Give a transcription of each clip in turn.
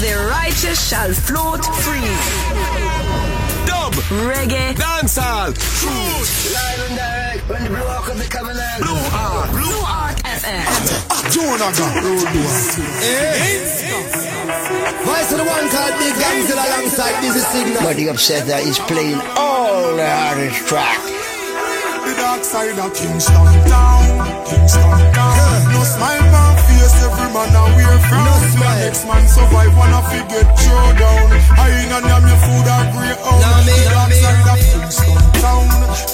the righteous shall float free. Dub, Reggae, dancehall, truth, Live and direct when the blue ark of the covenant. blue heart, Blue Ark FM. Jonathan, ah, Voice of the one called Big Gamzil alongside Dizzy Signal. But the upset that he's playing all the hardest track. The dark side of Kingston town, Kingston town. No smile on face, every man a wear frown. No smile. the next man survive, wanna fi get thrown down. I ain't on your food or grey out. Nah, me, nah, me, nah, me. Kingston town,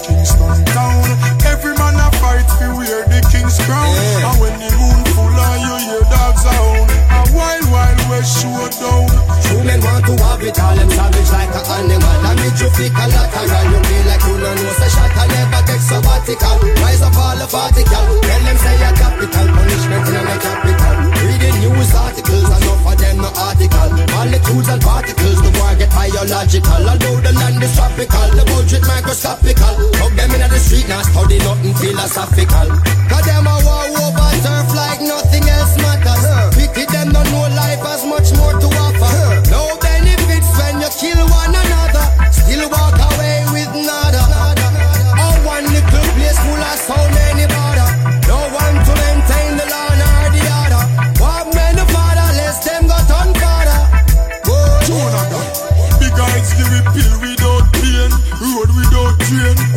Kingston town. Every man a fight fi wear the king's crown. Yeah. And when the moon full and you hear dogs a hound, a wild, wild west showdown. True men want to have it all, them savage like an animal. I make you feel collateral. You feel like you don't know, say shot I never take sabbatical. Rise up all the particle. Tell them say a capital punishment in a capital. Reading news articles, enough of them no article. Molecules and particles, the war get biological. Although the land is tropical, the budget microscopical. Hug them in the street, now study nothing philosophical. Cause them a war over turf like nothing else matters. Pity them don't know life has much more to offer. No benefits when you kill one another. Still walk away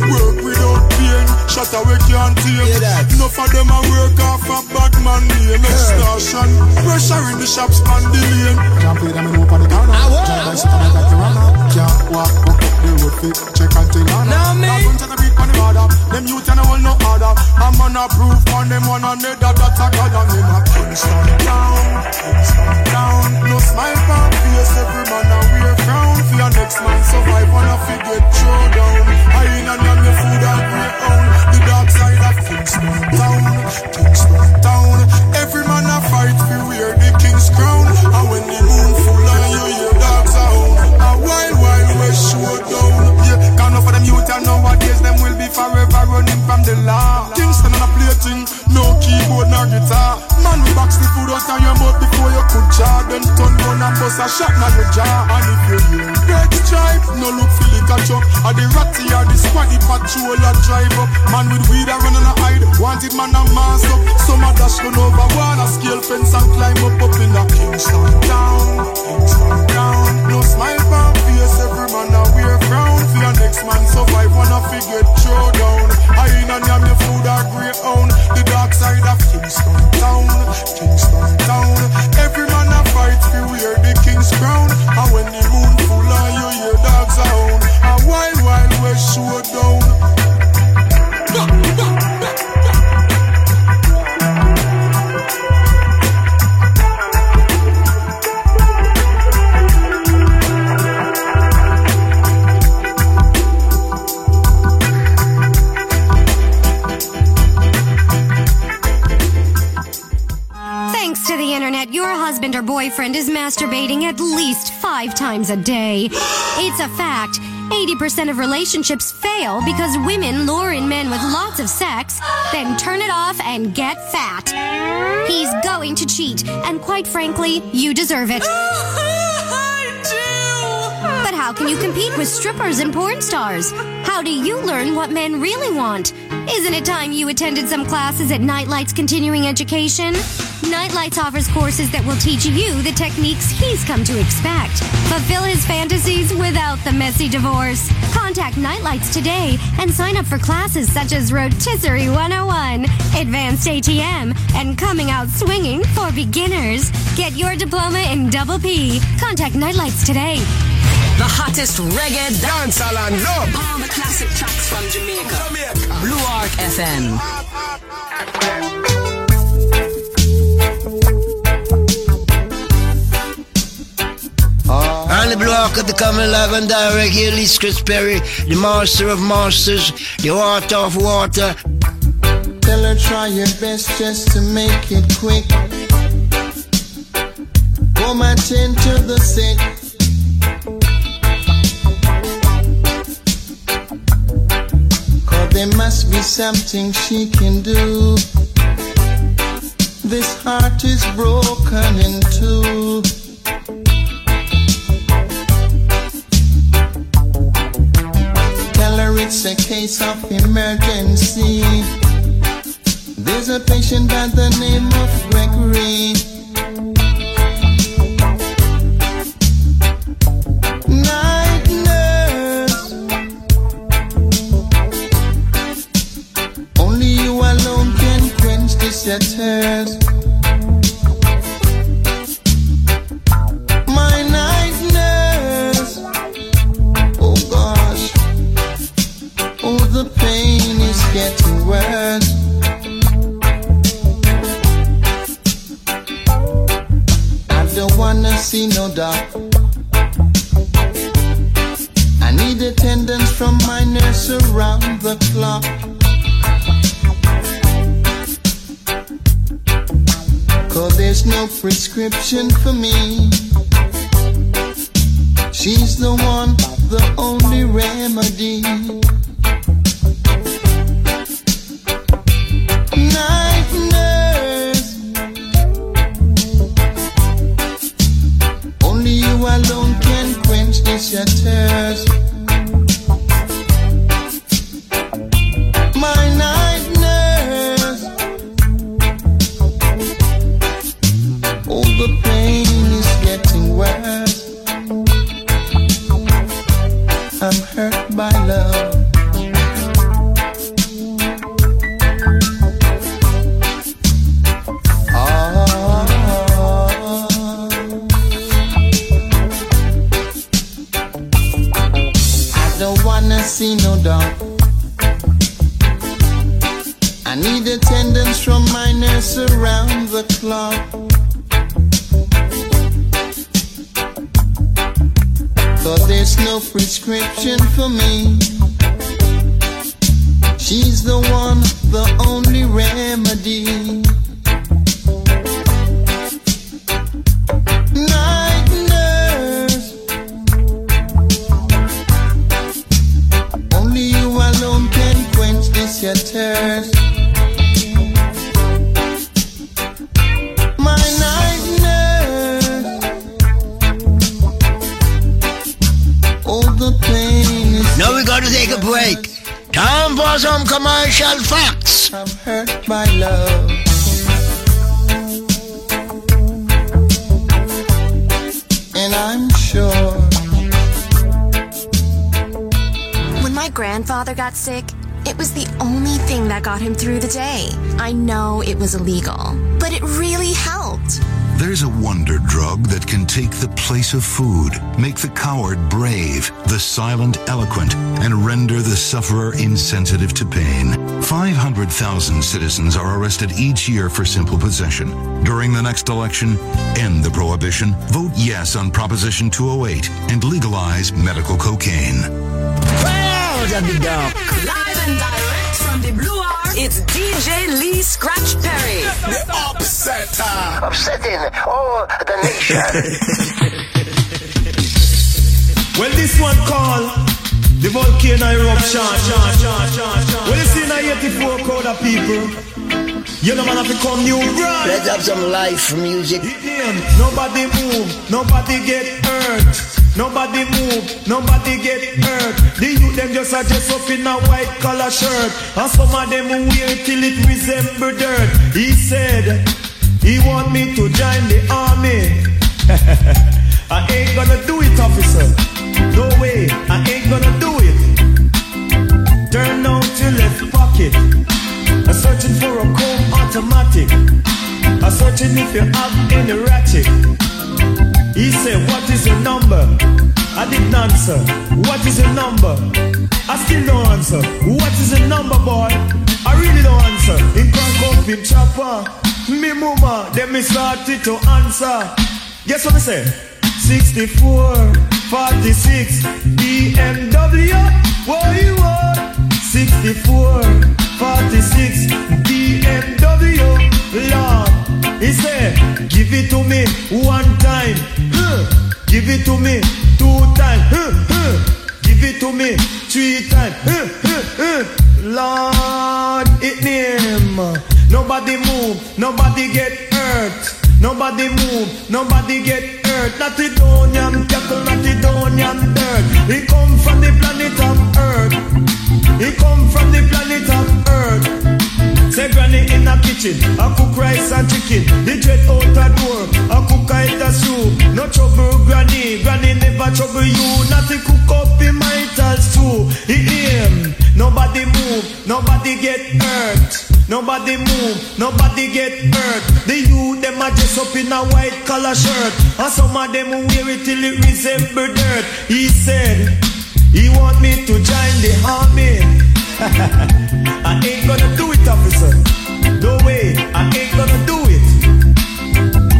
Work without pain. Shut away can't tame. Hear that? Enough of them a work off a bad man name. Extortion. Pressure in the shops on the lane. Can't play them in open the corner. What? Drive sit on like the runner. Can't walk walk up the road fit. Check and tell Anna. Nah, me. Now bunch of the beat on the border. Them youth and all no order. I'm on a proof on them one another. That's a god and them a Kingston down. Kingston down. No smile on face. Every man a wear frown. For your next man survive. Fi get thrown down. I ain't on yam your food and grey own. The dark side of Kingston town. Kingston town. Every man a fight fi wear the king's crown. And when the moon full and you hear dogs a hound. A wild, wild west showdown. Yeah, can't enough of them youth and nowadays them will be forever running from the law. Kingston on a plating, no keyboard nor guitar. Man, we box the food out of your mouth before you could jar. Then turn round and bust a shot now your jaw. And if you hear red stripe, no look for the catch up. Or the ratty or the squaddy patrol a drive up. Man with weed a run and a hide. Wanted man a mass up. Some a dash run over wall, a scale fence and climb up up in the Kingston town. Kingston town. No smile on face, every man a wear your next man survive, wanna fi get thrown down. I ain't on your food or grey own. The dark side of Kingston town. Kingston town. Every man a fight fi wear the king's crown. And when the moon full and you hear dogs hound. A wild, wild west showdown. Your husband or boyfriend is masturbating at least five times a day. It's a fact. 80% of relationships fail because women lure in men with lots of sex, then turn it off and get fat. He's going to cheat, and quite frankly, you deserve it. But how can you compete with strippers and porn stars? How do you learn what men really want? Isn't it time you attended some classes at Nightlight's Continuing Education? Nightlights offers courses that will teach you the techniques he's come to expect. Fulfill his fantasies without the messy divorce. Contact Nightlights today and sign up for classes such as Rotisserie 101, Advanced ATM, and Coming Out Swinging for beginners. Get your diploma in double P. Contact Nightlights today. The hottest reggae dance. dancehall and dub. All the classic tracks from Jamaica. Jamaica. Blue Ark FM. On ah. the block of the common live and direct, here Lee Scratch Perry, the master of masters, the water of water. Tell her try your best just to make it quick. Come attend to the sick. There must be something she can do. This heart is broken in two. Tell her it's a case of emergency. There's a patient by the name of Gregory. Grandfather got sick, it was the only thing that got him through the day. I know it was illegal, but it really helped. There's a wonder drug that can take the place of food, make the coward brave, the silent eloquent, and render the sufferer insensitive to pain. 500,000 citizens are arrested each year for simple possession. During the next election, end the prohibition, vote yes on Proposition 208, and legalize medical cocaine. Proud of the dog. Live and direct from the Blue Ark, it's DJ Lee Scratch Perry. The upsetter. Upsetting all the nation. Well, this one called the volcano eruption. Well, you see now 84 crowd of people. You know man have to come new brand. Let's have some live music. Damn, Nobody move, nobody get hurt. Nobody move, nobody get hurt. The youth them just a dress up in a white collar shirt, and some of them wear till it resemble dirt. He said he want me to join the army. I ain't gonna do it, officer. No way, I ain't gonna do it. Turn out your left pocket. I'm searching for a chrome automatic. I'm searching if you have any ratchet. He said, What is your number? I didn't answer. What is your number? I still don't answer. What is your number, boy? I really don't answer. In up him chopper. Me mama, then me started to answer. Guess what I say? 64, 46, BMW. What you want? 64, 46, BMW. Lord, he said, give it to me one time. Huh. Give it to me two times. Huh, huh. Give it to me three times. Huh, huh, huh. Lord, it name. Nobody move, nobody get hurt. Nobody move, nobody get hurt. Not the Donian cattle, not the Donian dirt. He come from the planet of Earth. He come from the planet of Earth. Say granny in a kitchen, I cook rice and chicken. The dread out a door, I cook a eat a soup. No trouble, granny, granny never trouble you. Not to cook up in my stew. He aim, nobody move, nobody get hurt. Nobody move, nobody get hurt. The youth them a dress up in a white collar shirt, and some of them wear it till it resemble dirt. He said he want me to join the army. I ain't gonna do it, officer. No way, I ain't gonna do it.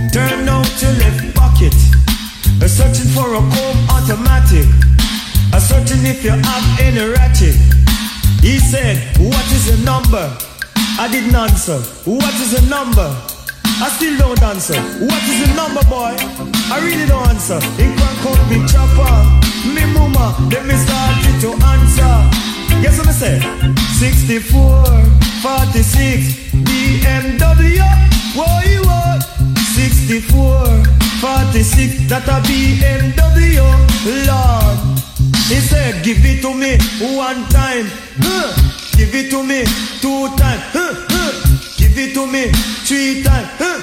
Turn out your left pocket. A searching for a comb automatic. A searching if you have any ratchet. He said, What is the number? I didn't answer. What is the number? I still don't answer. What is the number, boy? I really don't answer. He can't call me chopper. Me mama, let me start to answer. Guess what I say? 64, 46, BMW. What you want? 64, 46, that a BMW. Lord. He said, give it to me one time. Huh. Give it to me two times. Huh, huh. Give it to me three times. Huh,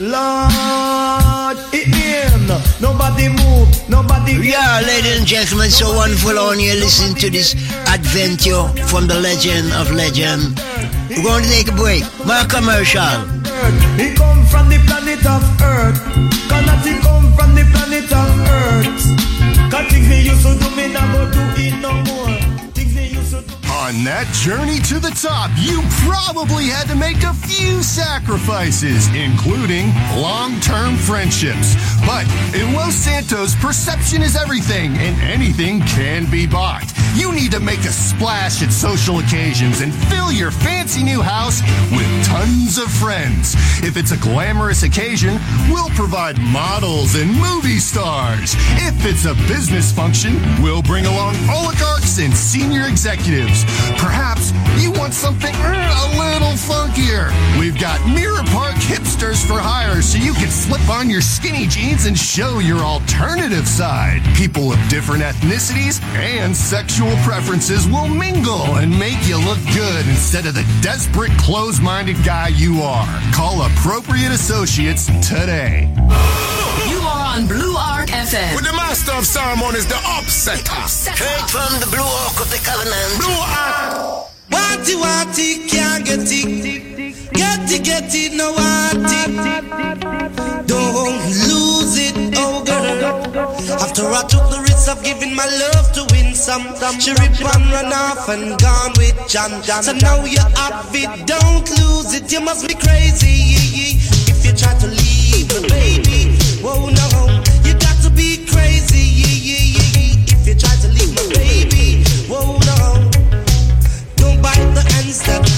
Lord, it him. Nobody move. Nobody. Yeah, ladies and gentlemen, so wonderful on you listening to this adventure from the legend of legend. We're going to take a break. My commercial. He come from the planet of Earth. Cannot he come from the planet of Earth? Me used to do, me not go do it no more. On that journey to the top, you probably had to make a few sacrifices, including long term friendships. But in Los Santos, perception is everything, and anything can be bought. You need to make a splash at social occasions and fill your fancy new house with tons of friends. If it's a glamorous occasion, we'll provide models and movie stars. If it's a business function, we'll bring along oligarchs and senior executives. Perhaps you want something a little funkier. We've got Mirror Park hipsters for hire so you can slip on your skinny jeans and show your alternative side. People of different ethnicities and sexual preferences will mingle and make you look good instead of the desperate, close minded guy you are. Call Appropriate Associates today. You are on Blue Ark FM. With the master of ceremonies, the upsetter. Straight from the Blue Ark of the Covenant. Blue Ark. Watty watty can't get it. Get it, get it, no watty. Don't lose it, oh girl. After I took the risk of giving my love to win some, she rip and run off and gone with John. So now you have it, don't lose it. You must be crazy if you try to leave me, baby. Whoa, no, that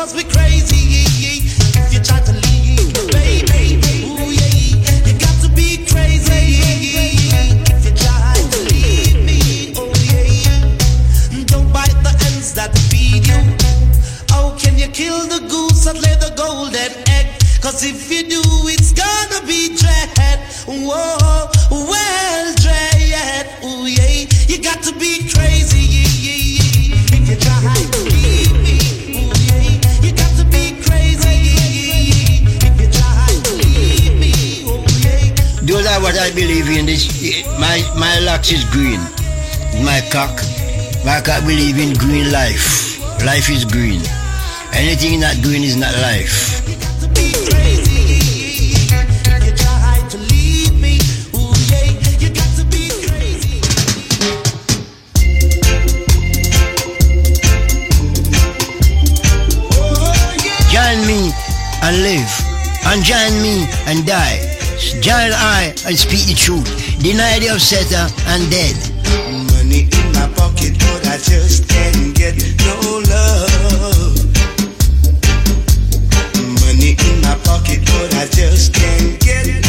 must be crazy if you try to leave, baby. Yeah. You got to be crazy. Oh, that feed you. How can you kill the goose and lay the golden egg? Cause if you do, it's gonna be dread. Whoa, well, dread. Ooh, yeah. You got to be crazy what I believe in. This my my locks is green. My cock. My cock believe in green life. Life is green. Anything not green is not life. Join me and live. And join me and die. Join I and speak the truth. Deny the upsetter and dead. Money in my pocket, but I just can't get no love. Money in my pocket, but I just can't get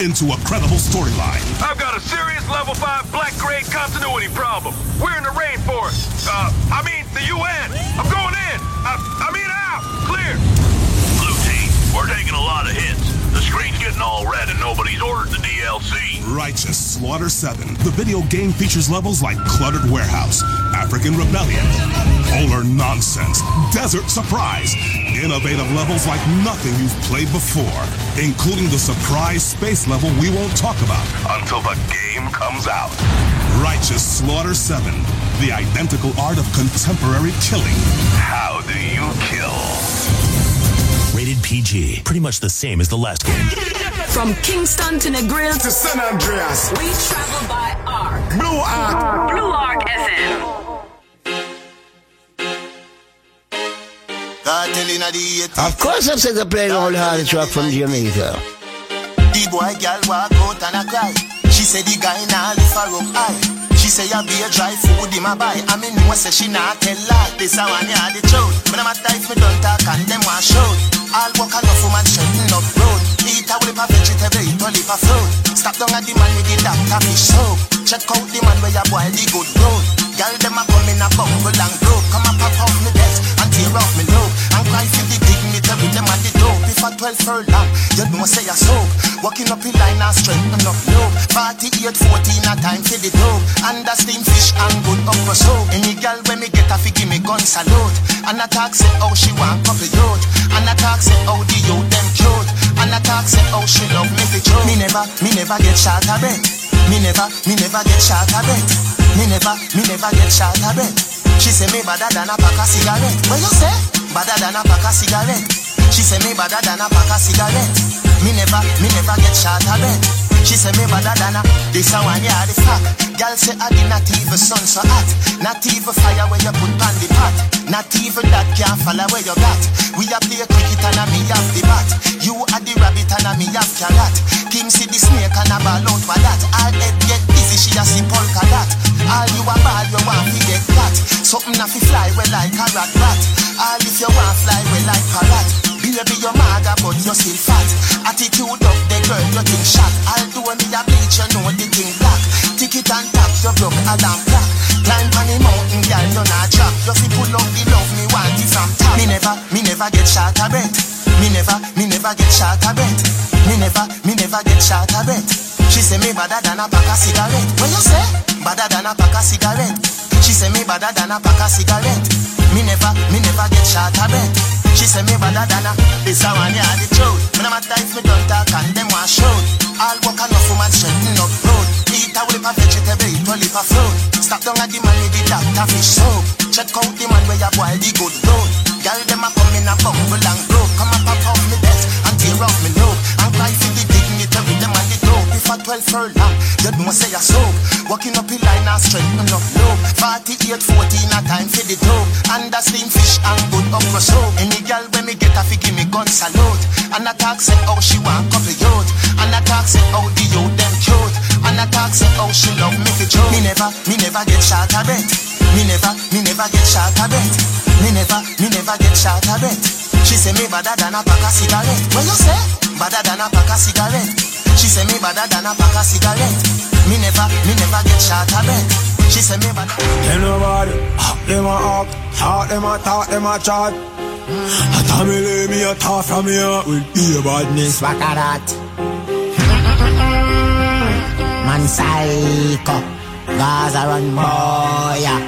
into a credible storyline. I've got a serious level 5 black grade continuity problem. We're in the rainforest. Uh, I mean, the UN. I'm going in. I, I mean, out. Clear. Blue team, we're taking a lot of hits. The screen's getting all red and nobody's ordered the DLC. Righteous Slaughter 7. The video game features levels like Cluttered Warehouse, African Rebellion, Polar Nonsense, Desert Surprise. Innovative levels like nothing you've played before, including the surprise space level we won't talk about Until the game comes out. Righteous Slaughter 7. The identical art of contemporary killing. How do you kill? Rated PG. Pretty much the same as the last game. From Kingston to Negril To San Andreas. we travel by Ark. Blue Ark. Blue Ark FM. Of course, I've said to play all the hard track from Jamaica. The boy girl walk out and a cry. She say the guy nah lift her up high. She say I be a dry food in my buy. I mean know say she not tell lie. This a one yeah the truth. But I'm a type me don't talk and them want shout. All work enough woman straighten up road. Eat a lip of vegetable, eat a fruit. Stop down at the man with the doctor fish soap. Check out the shot a bet. Me never, me never get shot a bet. Me never, me never get shot a bet. She say me better than a pack of cigarette. What you say? Better than a pack of cigarette. She say me better than a pack of cigarette. Me never, me never get shot a bet. She say me better than a this a one yeah the fact. Girl say I did not even sun so hot. Not even fire where you put on the pot. Not even that can follow where you got. We a play cricket and a me have the bat. You are the rabbit and a me have carrot. King see the snake and a ball out for that. All head get busy, she a see polka dot. All you a ball, you want to get that. Something a fi fly well like a rat rat. All if you want fly well like parrot. Baby, you maga, but you still fat. Attitude of the girl, you think shot. I'll do me a bleach, you know the thing black. Tick it and tap, you broke a damn black. Climb on the mountain, girl, you not drop. You fi pull up the love, me want it from top. Me never, me never get shot a bet. Me never, me never get shot a bet. Me never, me never get shot a bet. She say me better than a pack of cigarette. What you say? Better than a pack of cigarette. She say me better than a pack of cigarette. Me never, me never get shot a bet. She say me better than a This a one yeah the truth. Me no matter if me don't talk and them want shout All work enough woman straighten up road Eat a lip of vegetable, eat a lip of fruit. Stop down at the man with the doctor fish soap Check out the man where you boil the good road Girl them a come in a bumble and broke Come a pop off me desk and tear off me a 12 furlong, you know say a soap. Walking up in line and straighten up low 48, 14 a time for the dope. And the steam fish and good okra soap. Any girl when me get a fi give me gun salute. And a talk say oh she want couple youth. And a talk say oh the youth them cute. And a talk say oh she love me for joke. Me never, me never get shot a bet Me never, me never get shot a bet Me never, me never get shot a bet She say me better than a pack of cigarette. What you say? Better than a pack of cigarette She say me better than a pack of cigarette. Me never, me never get shot a bet She say me better Tell nobody, them a up, talk them a talk them a chat. I tell me lay me a talk from here. With ear badness back at that. Man psycho, Gaza run boy, yeah.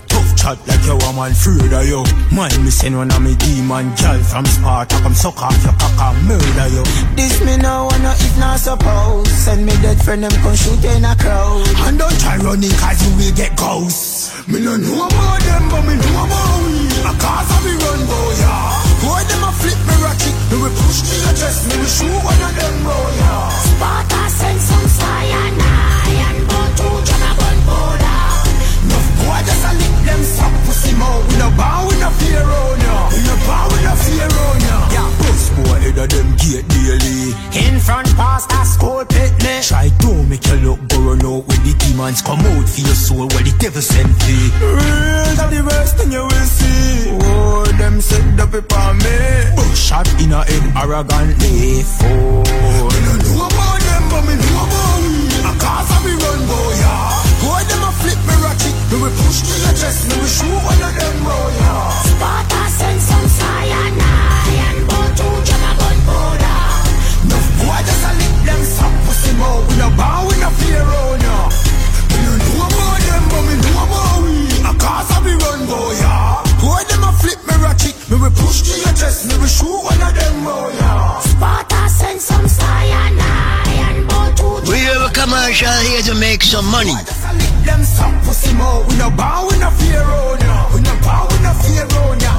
Chat like you a man afraid of you. Mind me send one of me demon gal from Sparta come suck off your cock and murder you. This me no wanna if not suppose. Send me dead friend them come shoot in a crowd. And don't try running cause you will get ghosts. Me no know about them but me know about we. A cause of me run boy yeah. Boy them a flip me rocket. Me we push to your chest. Me we shoot one of them boy yeah. Sparta send some cyanide and bone to Dragon Buddha. No boy just a lick them suck pussy mouth. We no bow, we no fear on ya. We no bow, we no fear on ya. Yeah, puss boy head of them gate daily. In front past a school picnic. Try to make you look burn out with the demons come out for your soul where the devil sent thee. Real that the worst thing you will see. Oh, them set the on me. Shot in a head arrogantly. Fool. Me no know about them, but me know about we. A cause of me run, boy, yeah. Boy, them a flip me ratchet. Me we push to your chest, we shoot of them, boy, yeah. Sparta send some cyanide and go to Jamagon Buddha. No boy just a lick them suck pussy mouth. We no bow, we no fear, oh, yeah. Me no know about them, but me know about we. A cause of run, boy, yeah. Boy, them a flip me ratchet. Me we push to your chest, me we shoot of them, boy, yeah. Sparta send some commercial here to make some money. Them suck pussy mouth. We no bow, we no fear, oh, yeah. We no bow, we no fear, oh, yeah.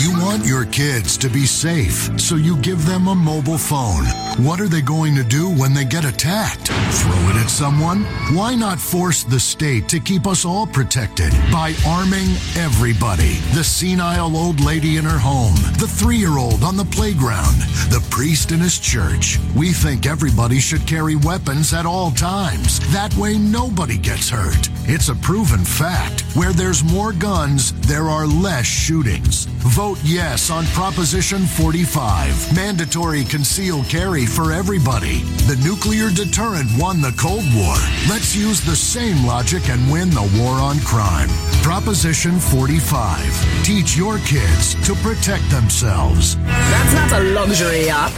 You want your kids to be safe, so you give them a mobile phone. What are they going to do when they get attacked? Throw it at someone? Why not force the state to keep us all protected by arming everybody? The senile old lady in her home, the three year old on the playground, the priest in his church. We think everybody should carry weapons at all times. That way, nobody gets hurt. It's a proven fact. Where there's more guns, there are less shootings. Vote yes on Proposition 45. Mandatory concealed carry for everybody. The nuclear deterrent won the Cold War. Let's use the same logic and win the war on crime. Proposition 45. Teach your kids to protect themselves. That's not a luxury yacht.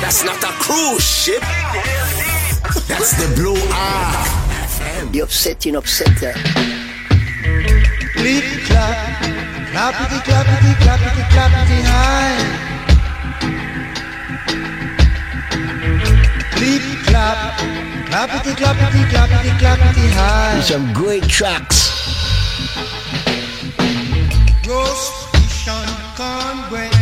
That's not a cruise ship. That's the Blue Ark. The upsetting upsetter. Clip clap, clappity clappity clappity clappity high. Clip clap, clappity clappity clappity clappity high. Some great tracks. Roast fish and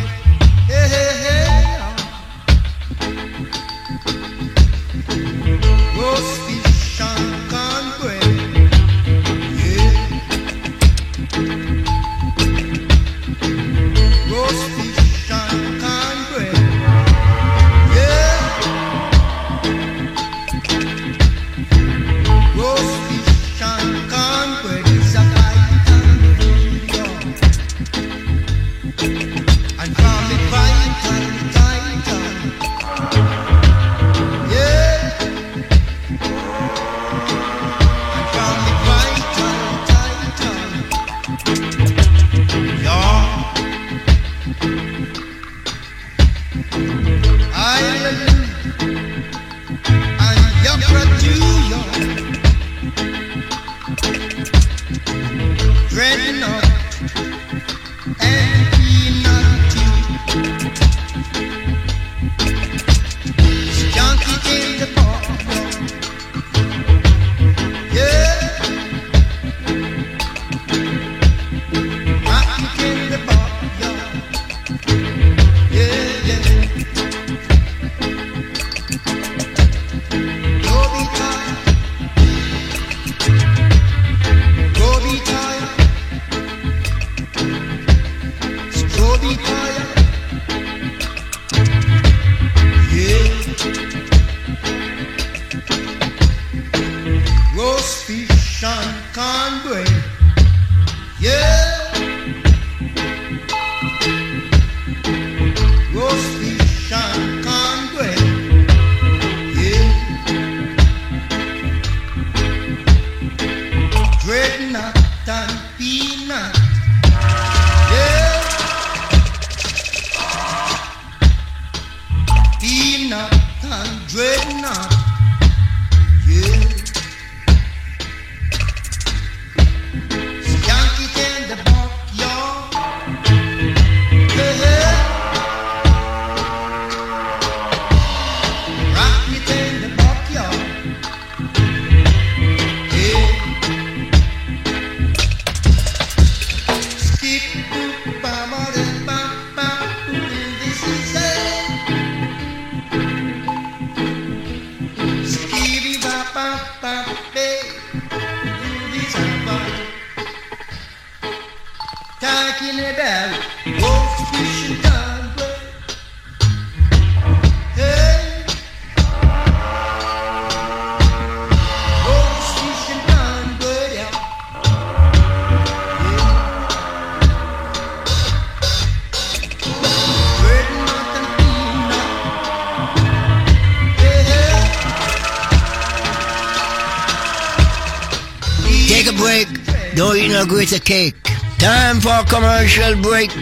cake. Time for commercial break.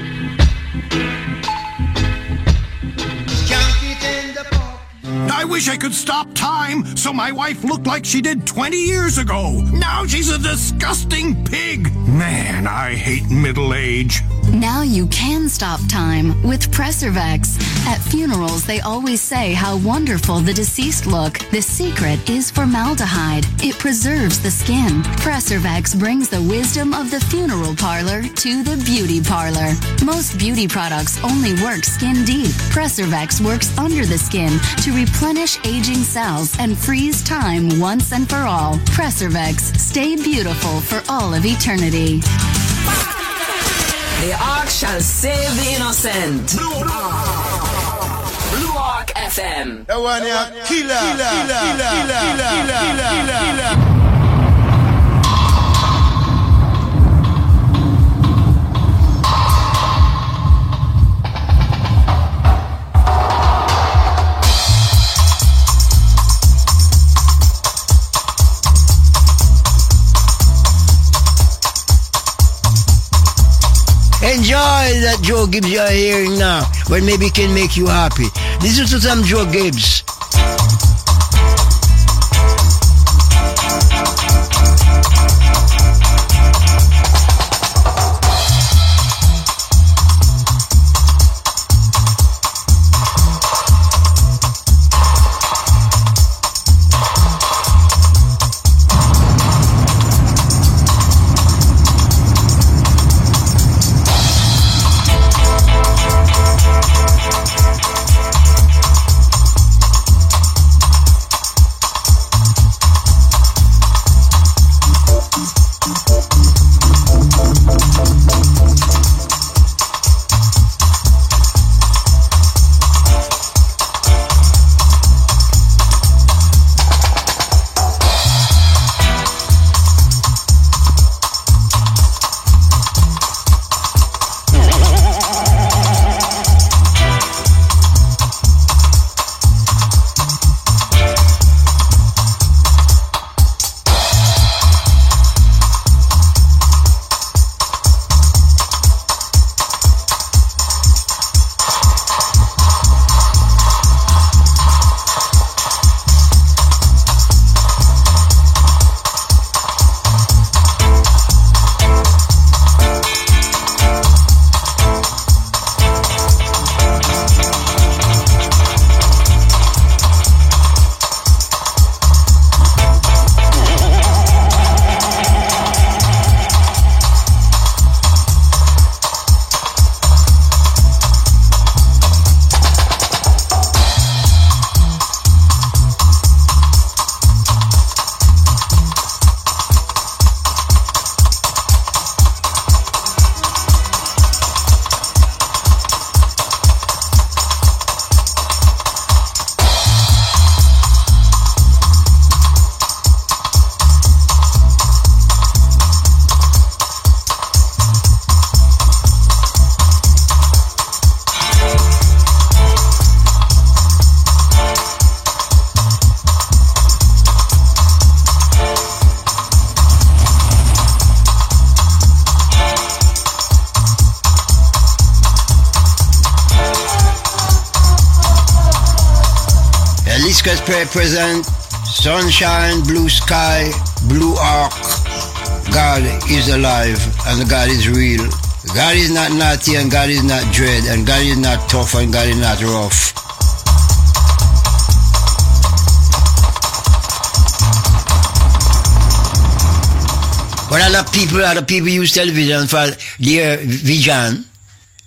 I wish I could stop time so my wife looked like she did 20 years ago. Now she's a disgusting pig. Man, I hate middle age. Now you can stop time with Presservex. At funerals, they always say how wonderful the deceased look. The secret is formaldehyde. It preserves the skin. Presservex brings the wisdom of the funeral parlor to the beauty parlor. Most beauty products only work skin deep. Presservex works under the skin to replenish aging cells and freeze time once and for all. Presservex, stay beautiful for all of eternity. The Ark shall save the innocent. Blue Ark. Blue FM. That one, yeah. Killer, killer, killer, killer, killer, killer, killer. Enjoy that Joe Gibbs you're hearing now, but maybe it can make you happy. Listen to some Joe Gibbs. Eliscus present sunshine, blue sky, blue ark. God is alive and God is real. God is not naughty and God is not dread and God is not tough and God is not rough. But a lot of people, a lot of people use television for their vision.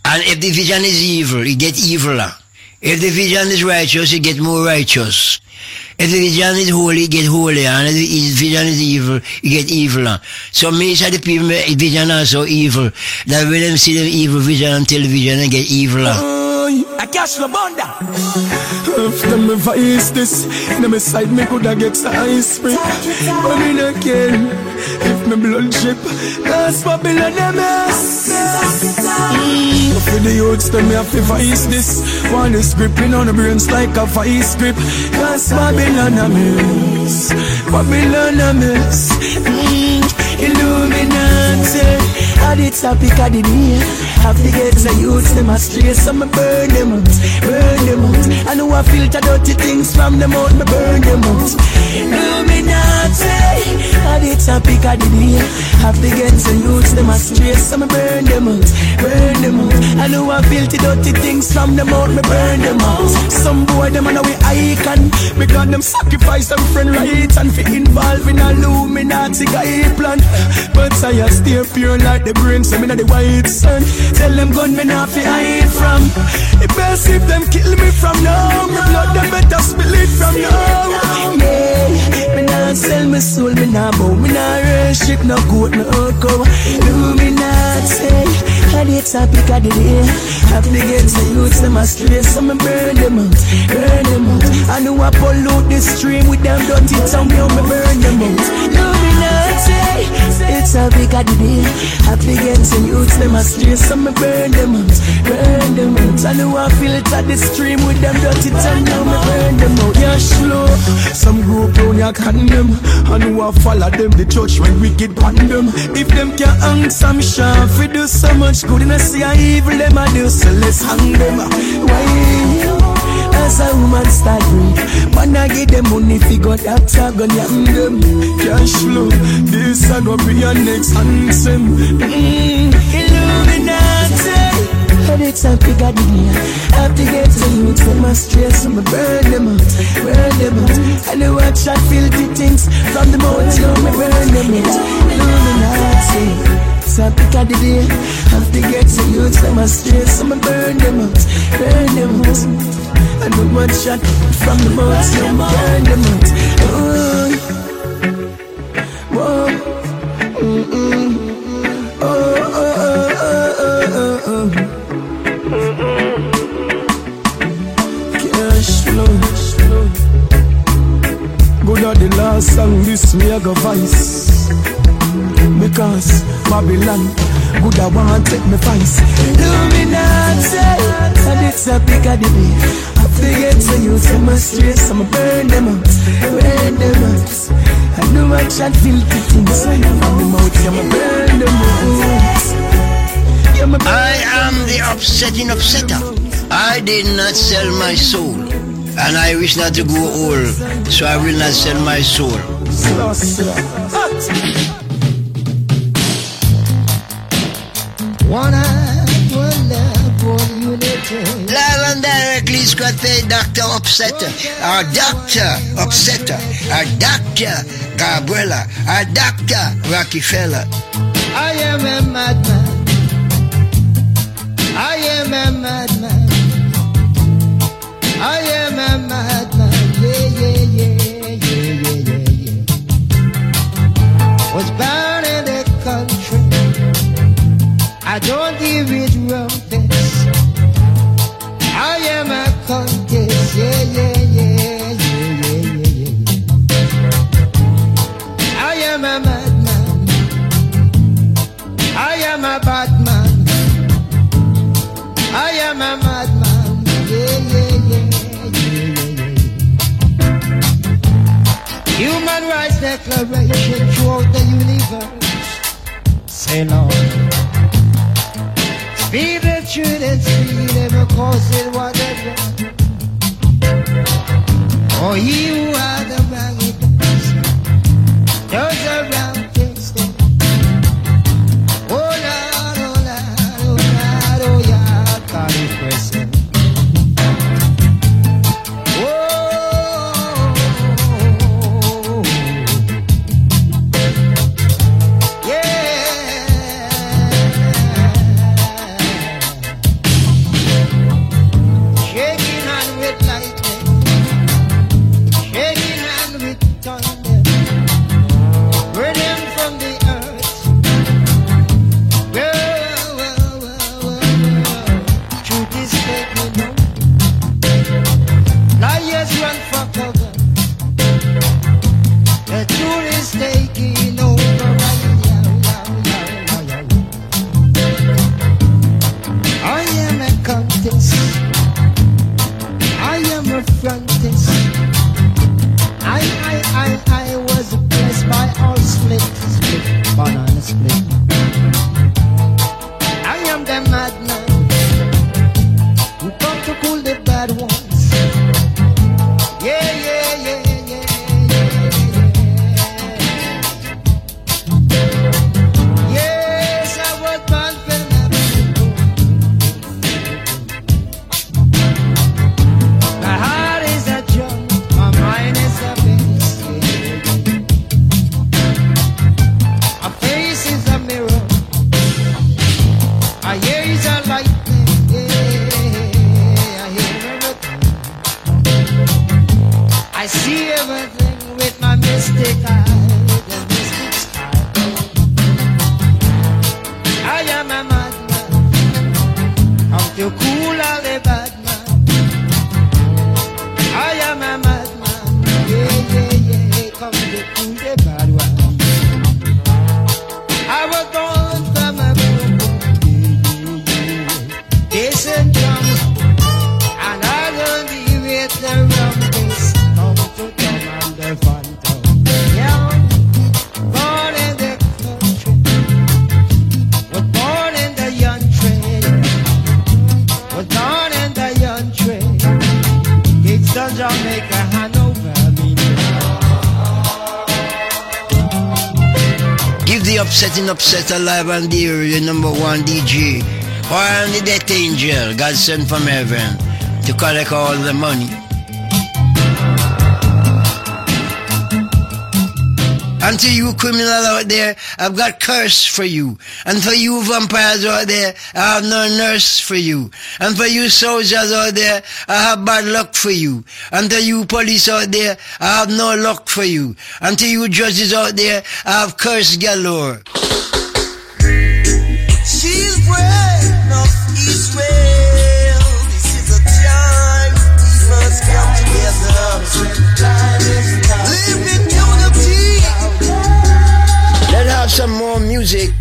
And if the vision is evil, it get eviler. If the vision is righteous, it get more righteous. If the vision is holy, get holy. And if the vision is evil, it get evil. So many of the people make vision are so evil that when them see the evil vision on television, they get mm. Eviler. I cash the bunda. If them vice this, in my side me coulda get ice free. But me not care if me blood drip. That's Babylon a mess. For the youths, them me have to vice this. One is gripping on the brains like a vice grip. That's Babylon a mess. Babylon a mess. Mm. Illuminati. At the topic of the day, have to get the youths them astray, so me burn them out, burn them out. I know I filter dirty things from them out, me burn them out. Illuminati. At the topic of the day, have to get the youths them astray, so me burn them out, burn them out. I know I filter dirty things from them out, me burn them out. Some boy them know we icon, because them sacrifice them friend rights and fi involve in Illuminati guy plan. But I stay pure like the brain, so me not the white sun. Tell them gunmen off fi hide from. It best if them kill me from now. My blood them better spill it from now. Yeah, me not sell my soul, me not bow, me not worship no goat, no cow. Illuminati. And the topic of the day Have to get the youths them astray So me burn them out, burn them out I know I pollute the stream with them dirty tongue Yo, me burn them out Illuminati It's a big day to get the youths them astray So me burn them out, burn them out. I know I filter the stream with them dirty tongue Now me burn them out. Yeah, slow. Some group down ya condemn. I know I follow them The church when wicked pan them. If them can hang some shaft We do so much good. In I see a evil them a do So let's hang them. Why? As a woman start breathe. Man I give them money fi go doctor gun yam them. Cash flow This a go be your next handsome mm, Illuminati. And it's a big the year Have to get to the youth from my So me burn them out, burn them out. And I watch that filthy things From the you know me burn them out. Illuminati It's a big of the day. Have to get to the youth from my straight So me burn them out, burn them out. I watch that from the mouth, you me burn them out. Oh, mm-mm. Oh, oh, oh, oh, oh, oh, song, this me a go vice. Because Babylon, good I want take me vice. Illuminati, and it's a big of the day. I forget to use them a straight, so I burn them out, burn them out. I know I chat filthy things, from the mouth, I'ma burn them out. I am the upsetting upsetter. I did not sell my soul. And I wish not to go old, so I will not sell my soul. Scott Pay, Dr. Upsetter, our Dr. Upsetter, our Dr. Gabriella, our Dr. Rockefeller. I am a madman. I am a madman. I am a madman. I am a madman. I am a bad man. I am a madman. Yeah, yeah, yeah, yeah, yeah, yeah. Human rights declaration throughout the universe. Say no. Speak the and speak never cause it whatever. He who had the right does around the upsetting upset alive and dear, the number one DJ. Or only that angel God sent from heaven to collect all the money. Until you criminal out there, I've got curse for you. And for you vampires out there, I have no nurse for you. And for you soldiers out there, I have bad luck for you. And you police out there, I have no luck for you. And to you judges out there, I have curse galore. music.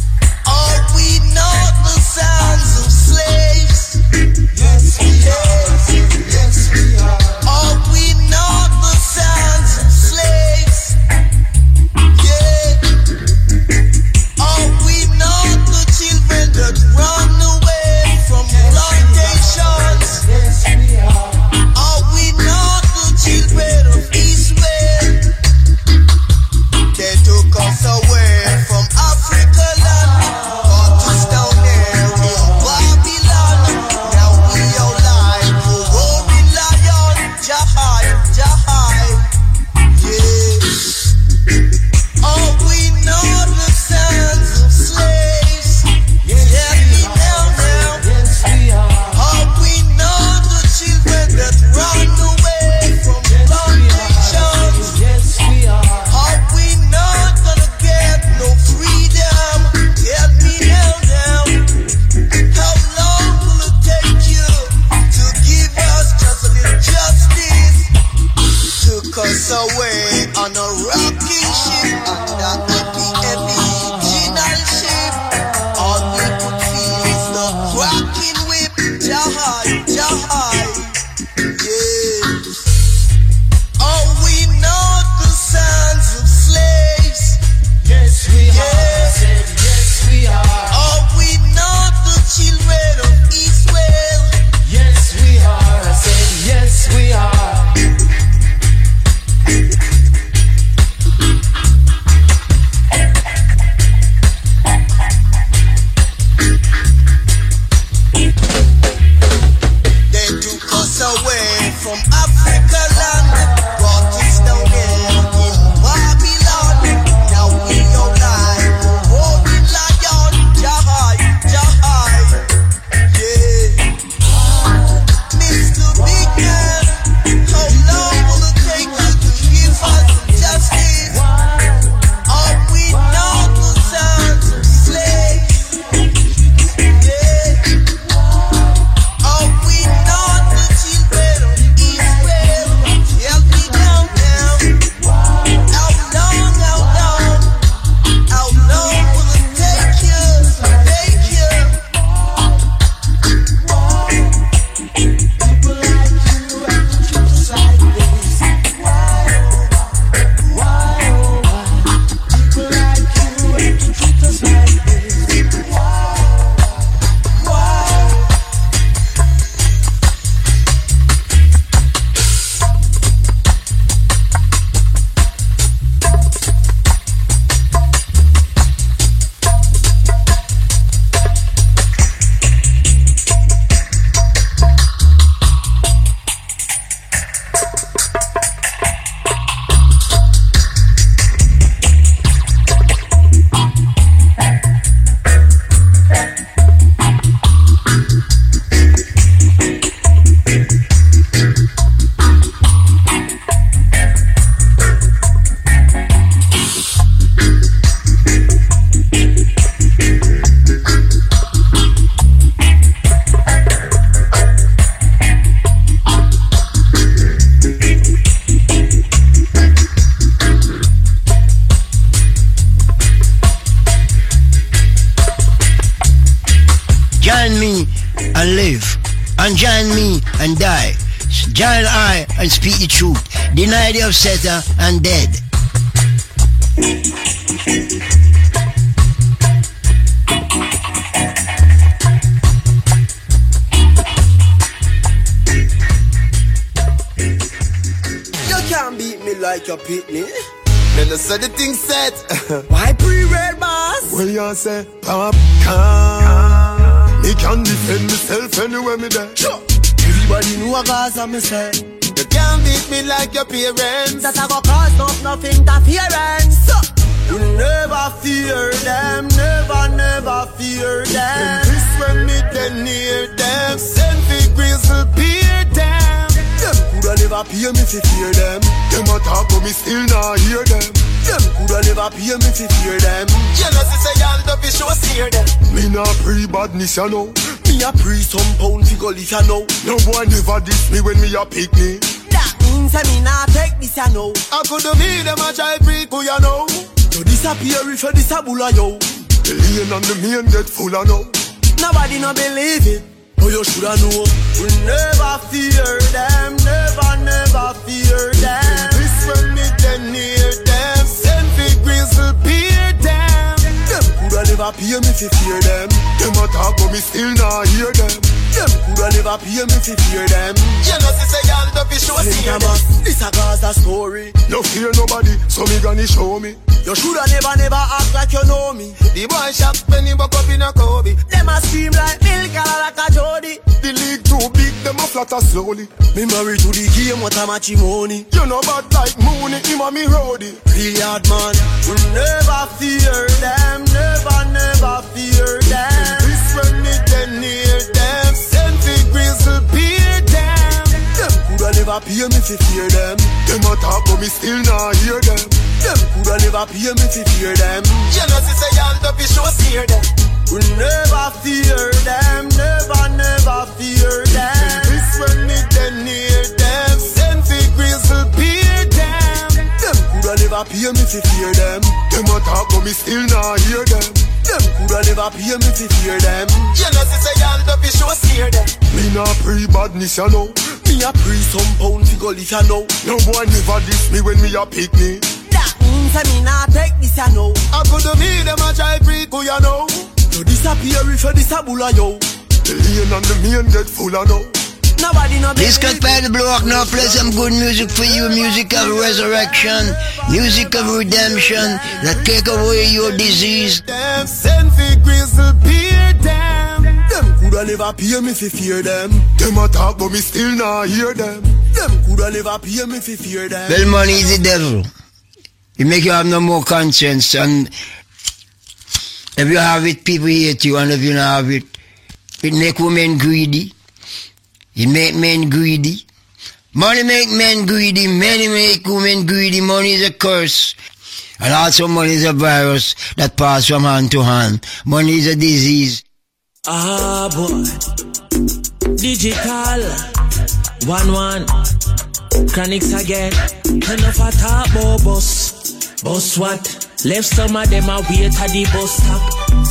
Radio Seta Undead. You can't beat me like a pitney. Then I said the thing set. Why pre-red boss? Well, you say pop can. Me can defend myself anywhere me there. Sure. Everybody know I got myself. You can't beat me like your parents. That I go cause up nothing interference. You never fear them, never, never fear them. This when me then near them, send big grizzle beer them. Them coulda never pay me fi fear them. Them a talk but me still not hear them. Them coulda never pay me fi fear them. See say y'all don't be sure steer them. Me not pre badness, you know. Me a pre some pound fi go live, you know. No boy never diss me when me a pick me. That means I me not take this, you know. I coulda be them a try pre, you know. You disappear if you disabula, yo. The lane and the main get full of now. Nobody no believe it. Oh, you shoulda know. We never fear them, never, never fear them. This when me then near them, send big grizzle beer them. Them coulda never pay me fi fear them. Them a talk but me still not hear them. Them coulda never pay me fi fear them. You know see say y'all don't be sure see them. This a Gaza story. No fear nobody, so me gonna show me. You shoulda never, never act like you know me. The boy shop penny buck up in a Kobe. Them a scream like milk and like a Jody. The league too big, them a flatter slowly. Me married to the game, what a matrimony. You know bad like Mooney, him a me roadie. Real hard man. We never fear them, never, never fear them. This when me then near them, send big grizzle never pay me fi fear them. Them a talk but me still not hear them. Them coulda never pay me fi fear them. You know say y'all don't be sure steer them. We never fear them, never, never fear them. Coulda never pay me fi fear them. Them a talk but me still not hear them. Them coulda never pay me fi fear them. You know see say y'all don't be sure steer them. Me not pre badness, you know. Me a pre some pound fi go live, you know. No boy never diss me when me a pick me. That means say me not take this, you know. I coulda be them a try who you know. You disappear if you disabula, yo. The lane and the main get full of now. Nobody no This cut the block now play some good music for you. Music of resurrection, music of redemption that take away your disease. Them send big grizzle beer them. Them coulda never pay me fi fear them. Them a talk but me still not hear them. Them coulda never pay me fi fear them. Well, money is the devil. It make you have no more conscience, and if you have it, people hate you, and if you don't have it, it make women greedy. It make men greedy. Money make men greedy. Money make women greedy. Money is a curse. And also money is a virus that pass from hand to hand. Money is a disease. Ah boy, digital, one one, Chronixx again. Enough a talk Boss bus what? Left some of them a wait at the bus stop.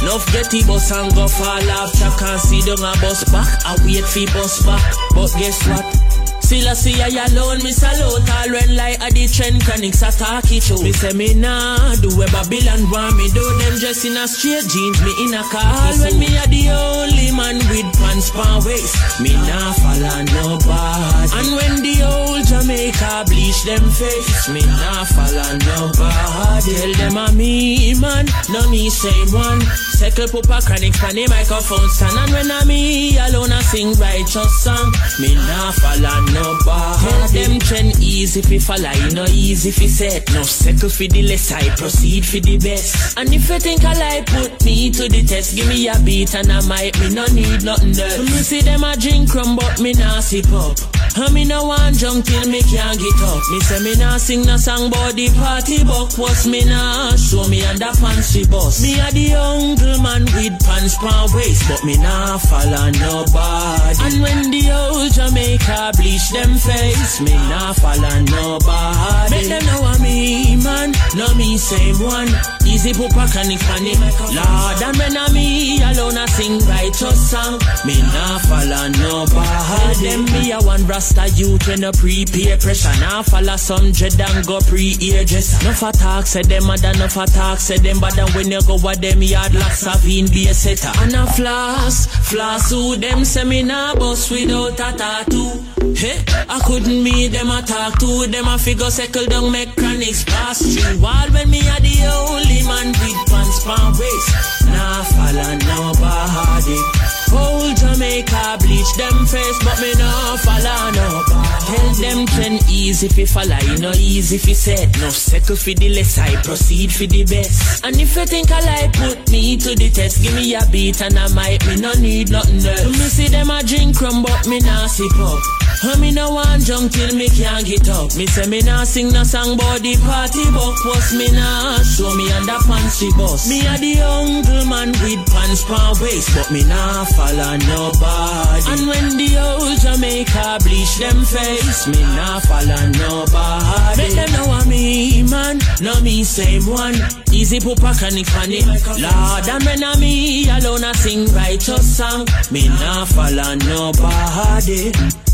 Enough get the bus and go fall after can't see down a bus back. I wait for bus back, but guess what? Still I see I alone, me salute all when like a the trend Chronixx a talk it show. Me say me nah do where Babylon want me do them just in a straight jeans, me in a car. When me a the only man with pants pan waist, me nah follow nobody. And when the old Jamaica bleach them face, me nah follow nobody. Tell them a me man, no me same one. Circle pupa Chronixx pan the microphone stand and when I me alone I sing righteous song, me nah follow nobody. Tell them trend easy fi follow, you know easy fi set. No settle fi the less, I proceed fi the best. And if you think I like put me to the test, give me a beat and I might me no need nothing else. Me see them a drink rum but me nah sip up. And me no want junk till me can't get up. Me say me nah sing no song but the party buck What's me nah show me under fi bust. Me a the uncle man with pants pan waist, but me nah follow nobody. And when the old Jamaica bleach them face, me nah follow nobody. Make them know I'm me man, no me same one. Easy pupa chronic panic, Lord and when I me alone I sing righteous song. Me nah follow nobody. Them me a one rasta youth when a prepare pressure. Nah follow some dread and go pre-ear dress. No for talk say them mad no for talk say them bad and when you go with them yard like Savine be a setter. And a floss, floss who them say me nah bust without a tattoo. Hey, I couldn't meet them, I talk to them, I figure circle down mechanics pass through wall when me are the only man with pants pan waist. Now nah, fall and now body. Whole Jamaica bleach them face, but me no follow no. Tell them trend easy if you follow, you no easy if you set. No settle fi the less, I proceed fi the best. And if you think I lie, put me to the test. Give me a beat and I might, me no need nothing else. Me see them a drink rum, but me nah sip up. And me no want junk till me can't get up. Me say me nah sing no song, but the party buck was me nah show me under fancy bus. Me a the young man with pants pan waist, but me nah follow nobody. And when the old Jamaica bleach them face, me nah follow nobody. Make them know I'm me man, no me same one. Easy put a canic on it. Lord, and when I'm me alone I sing righteous song, me nah follow nobody.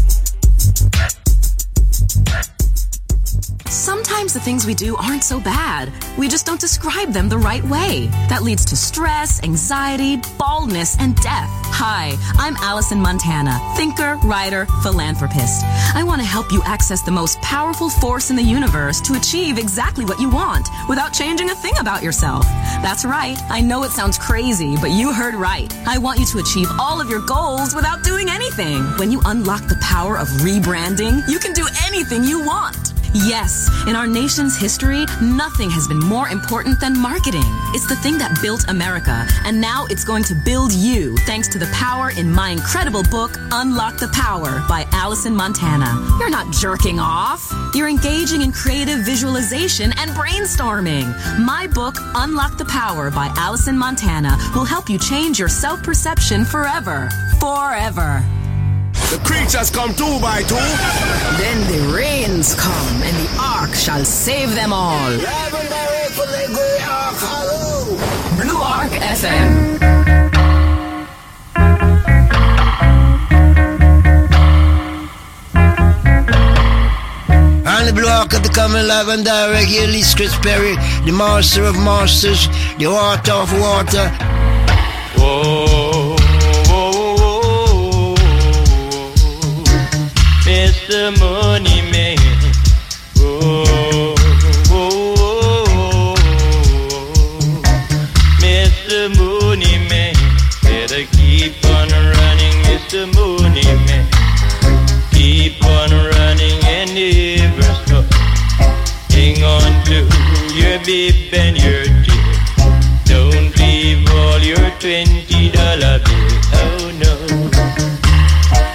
Sometimes the things we do aren't so bad. We just don't describe them the right way. That leads to stress, anxiety, baldness, and death. Hi, I'm Allison Montana, thinker, writer, philanthropist. I want to help you access the most powerful force in the universe to achieve exactly what you want without changing a thing about yourself. That's right. I know it sounds crazy, but you heard right. I want you to achieve all of your goals without doing anything. When you unlock the power of rebranding, you can do anything you want. Yes, in our nation's history, nothing has been more important than marketing. It's the thing that built America, and now it's going to build you thanks to the power in my incredible book, Unlock the Power by Allison Montana. You're not jerking off. You're engaging in creative visualization and brainstorming. My book, Unlock the Power by Allison Montana, will help you change your self perception forever. Forever. The creatures come two by two. Then the rains come, and the ark shall save them all. Blue Ark FM. On the block of the coming live and direct, here Lee Scratch Perry, the master of masters, the water of water. Whoa, whoa, Money Man. Whoa, whoa, Mr. Money Man. Better keep on running, Mr. Money Man. Keep on running and never stop. Hang on to your bib and your tip. Don't leave all your twenty dollar bill. Oh no,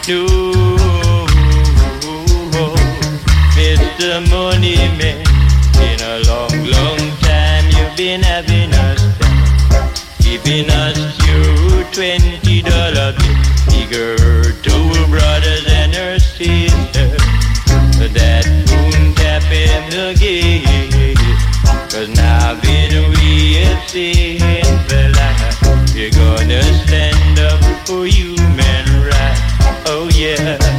no, Money Man. In a long, long time you've been having us down, giving us your twenty dollar bill. Bigger two brothers and her sister. That moon tapping again. Cause now that we have seen the light, you're gonna stand up for human rights. Oh yeah.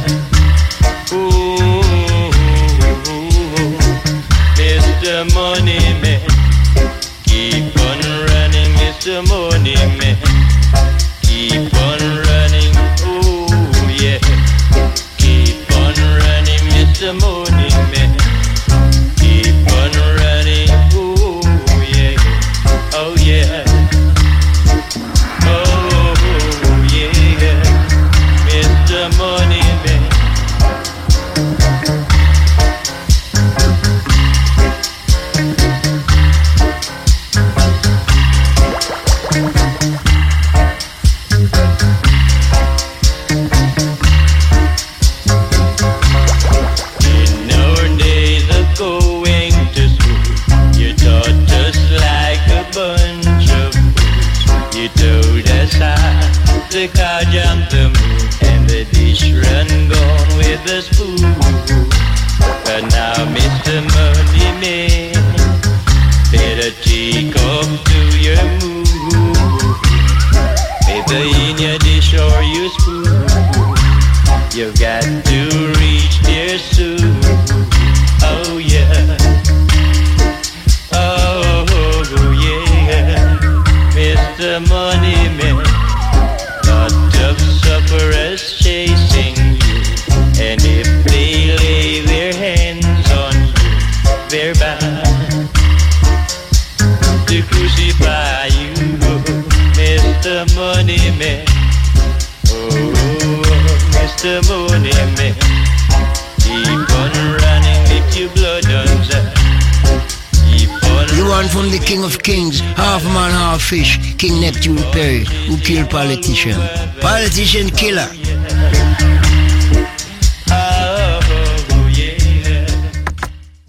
Who killed politician. Politician killer.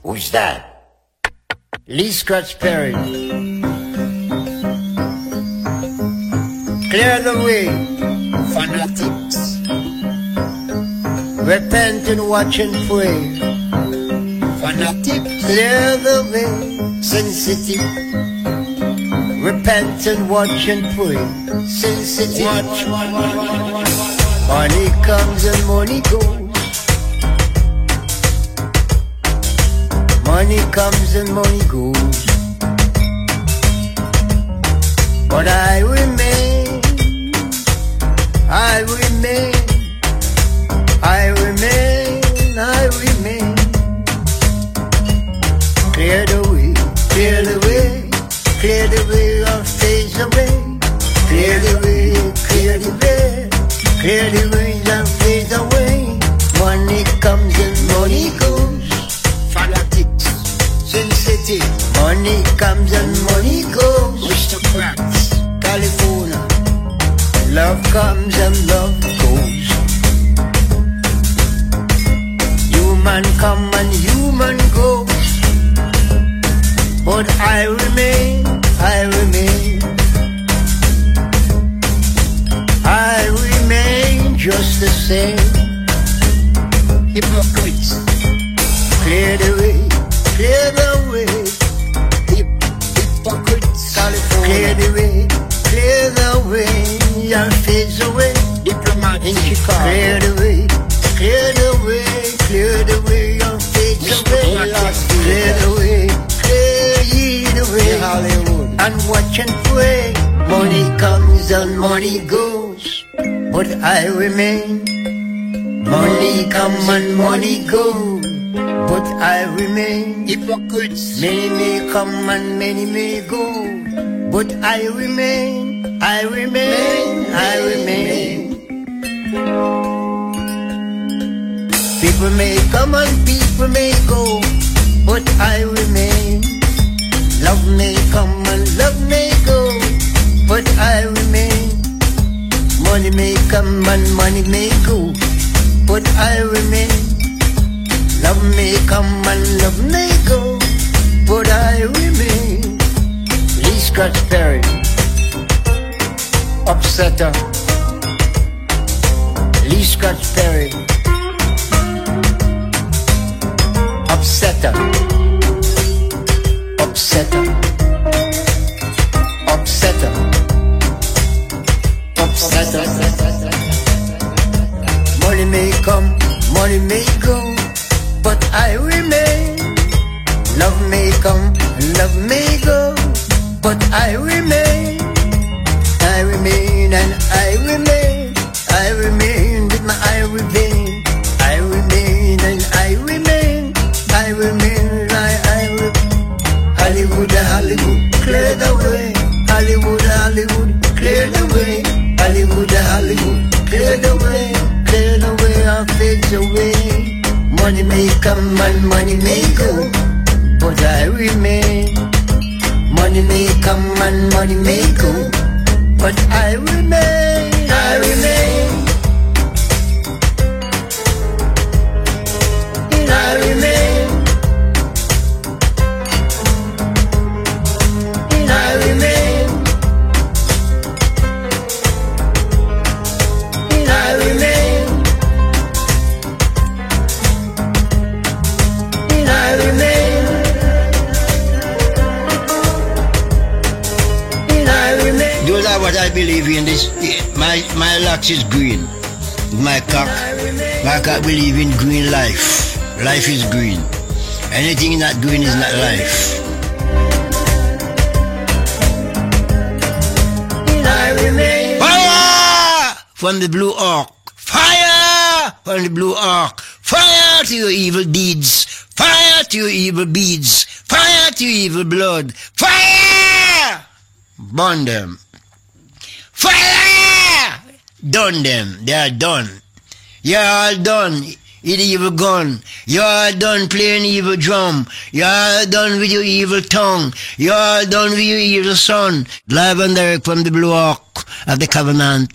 Who's that? Lee Scratch Perry. Clear the way, fanatics. Repent and watch and pray. Fanatics, clear the way, sensitive. Repent and watch and pray. Sensitive. Watch. Money comes and money goes. Money comes and money goes. But I remain, I remain, I remain, I remain. Clear the fades away. Clear the way, clear the way, clear the way of fades away. Money comes and money goes. Fanatics, sensitive. Money comes and money goes. Aristocrats, California. Love comes and love goes. Human come and human goes. But I remain, same. Hypocrites, clear the way, clear the way. Hip- hypocrites, clear the way, clear the way. Your face away, diplomat in Chicago. Clear the way, clear the way, clear the way. Your face away, clear the way, clear ye the way. Hollywood, and watch and pray. Money comes and money goes, but I remain. Money come and money go, but I remain. Hypocrites, many may come and many may go, but I remain. I remain. I remain. People may come and people may go, but I remain. Love may come and love may go, but I remain. Money may come and money may go, but I remain. Love may come and love may go, but I remain. Lee Scratch Perry, Upsetter. Lee Scratch Perry, Upsetter. Upsetter. Upsetter. Upsetter. Money may come, money may go, but I remain. Love may come, love may go, but I remain. I remain and I remain. I remain with my ivory vein. I remain and I remain. I remain. I, I remain. Hollywood, Hollywood, clear the way. Hollywood, Hollywood, fades away. Money may come and money may go, but I remain. Money may come and money may go, but I remain. I remain. In. This my my locks is green. My cock, my cock believe in green life. Life is green. Anything not green is not life. Fire from the blue ark. Fire from the blue ark. Fire to your evil deeds. Fire to your evil beads. Fire to your evil blood. Fire! Burn them. Done them. They are done. You're all done. the evil gun. You're done playing evil drum. You're done with your evil tongue. You're done with your evil son. Live and direct from the Blue Ark of the Covenant.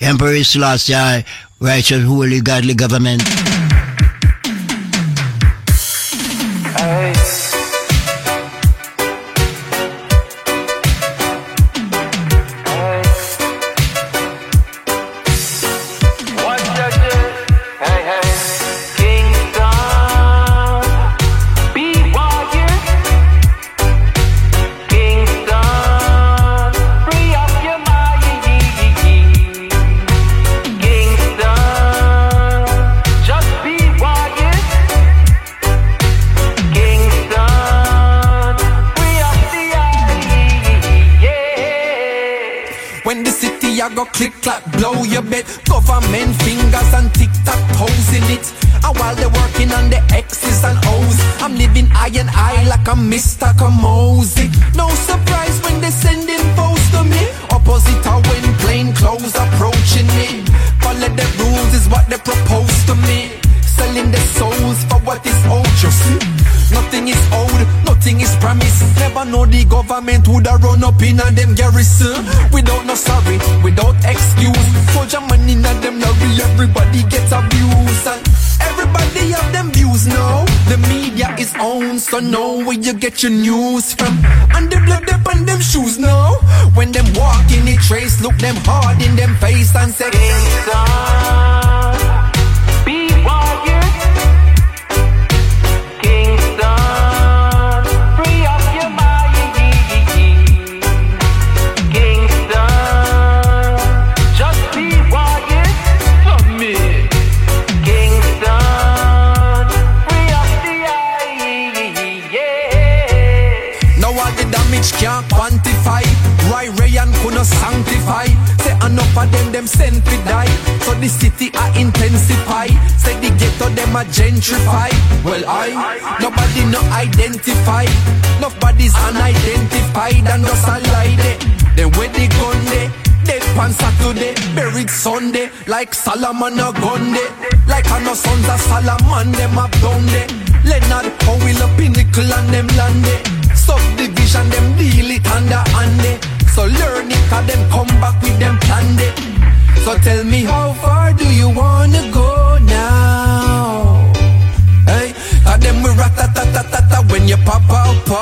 Emperor Selassie, righteous, holy, godly government. Your news from. And the blood up on them shoes now When them walk in the trace, look them hard Well I, nobody no identify. Nobody's unidentified and just a lie there. Then where the gun there? Dead on Saturday, buried Sunday, like Solomon a gun day. Like I know sons of Solomon, them have done day. Leonard Howell a pinnacle and them land it. Subdivision, them deal it under hand it. So learn it, cause them come back with them planned it. So tell me how far do you wanna go now? When you pop out, pow,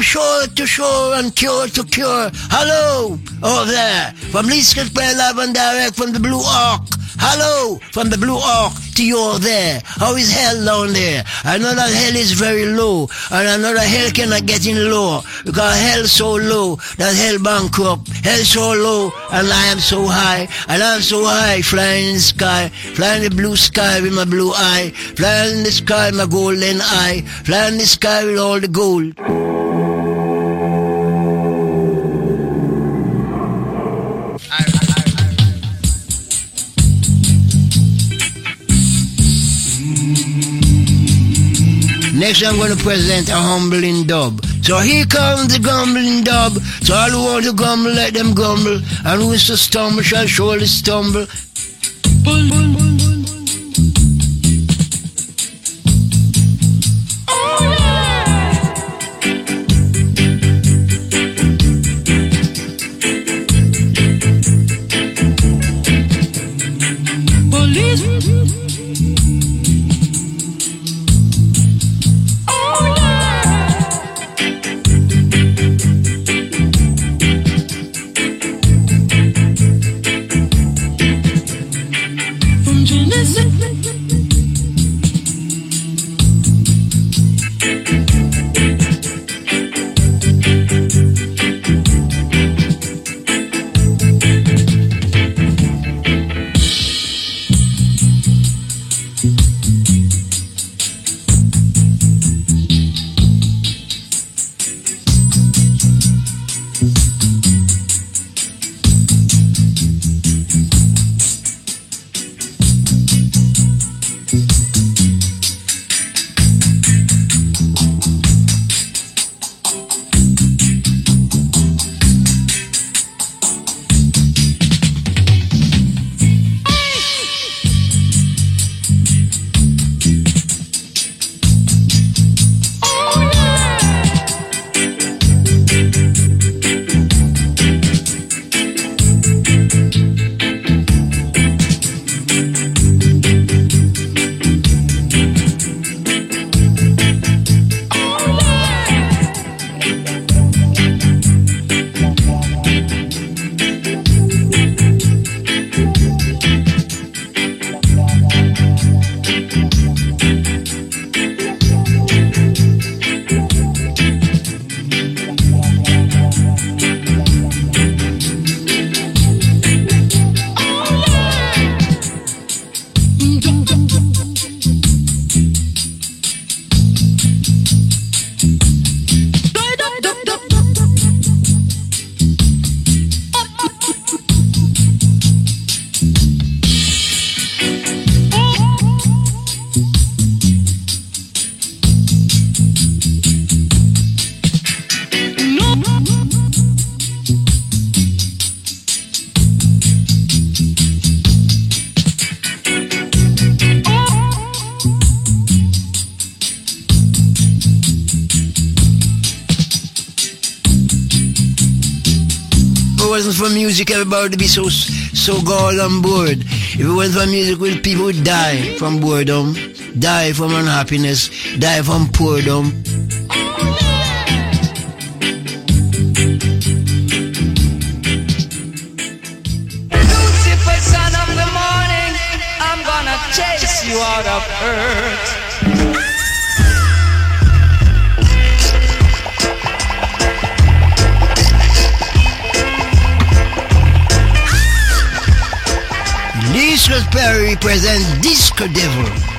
From shore to shore and cure to cure. Hello, over there. From Lisket Play Live and Direct from the Blue Ark. Hello, from the Blue Ark to you over there. How is hell down there? I know that hell is very low. And I know that hell cannot get in lower. Because hell so low that hell bankrupt. Hell so low and I am so high. And I'm so high flying in the sky. Flying in the blue sky with my blue eye. Flying in the sky with my golden eye. Flying in the sky with all the gold. Next, I'm going to present a humbling dub. So here comes the grumbling dub. So all who want to grumble, let them grumble. And who is to stumble shall surely stumble. make everybody be so so god on board. If it went for music, well, people would die from boredom, die from unhappiness, die from boredom, Present Disco Devil.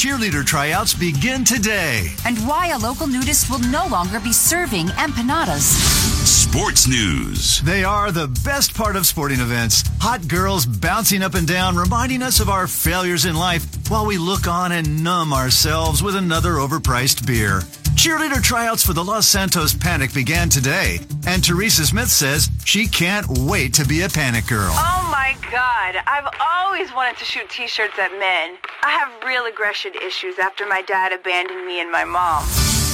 Cheerleader tryouts begin today. And why a local nudist will no longer be serving empanadas. Sports news. They are the best part of sporting events. Hot girls bouncing up and down, reminding us of our failures in life while we look on and numb ourselves with another overpriced beer. Cheerleader tryouts for the Los Santos Panic began today, and Teresa Smith says she can't wait to be a Panic Girl. Oh my god, I've always wanted to shoot t shirts at men. I have real aggression issues after my dad abandoned me and my mom.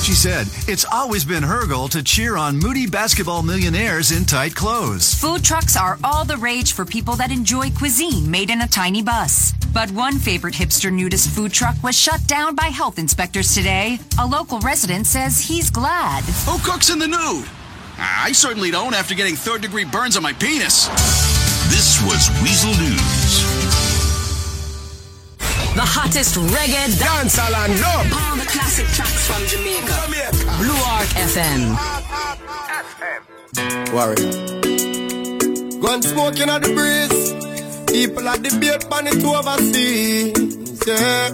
She said it's always been her goal to cheer on moody basketball millionaires in tight clothes. Food trucks are all the rage for people that enjoy cuisine made in a tiny bus. But one favorite hipster nudist food truck was shut down by health inspectors today. A local resident says he's glad. Who cooks in the nude? I certainly don't after getting third degree burns on my penis. This was Weasel News. The hottest reggae dancehall and dub. All the classic tracks from Jamaica. Blue Ark FM. Warrior. Gun smoking at the breeze. People at the beat pan it overseas. Yeah.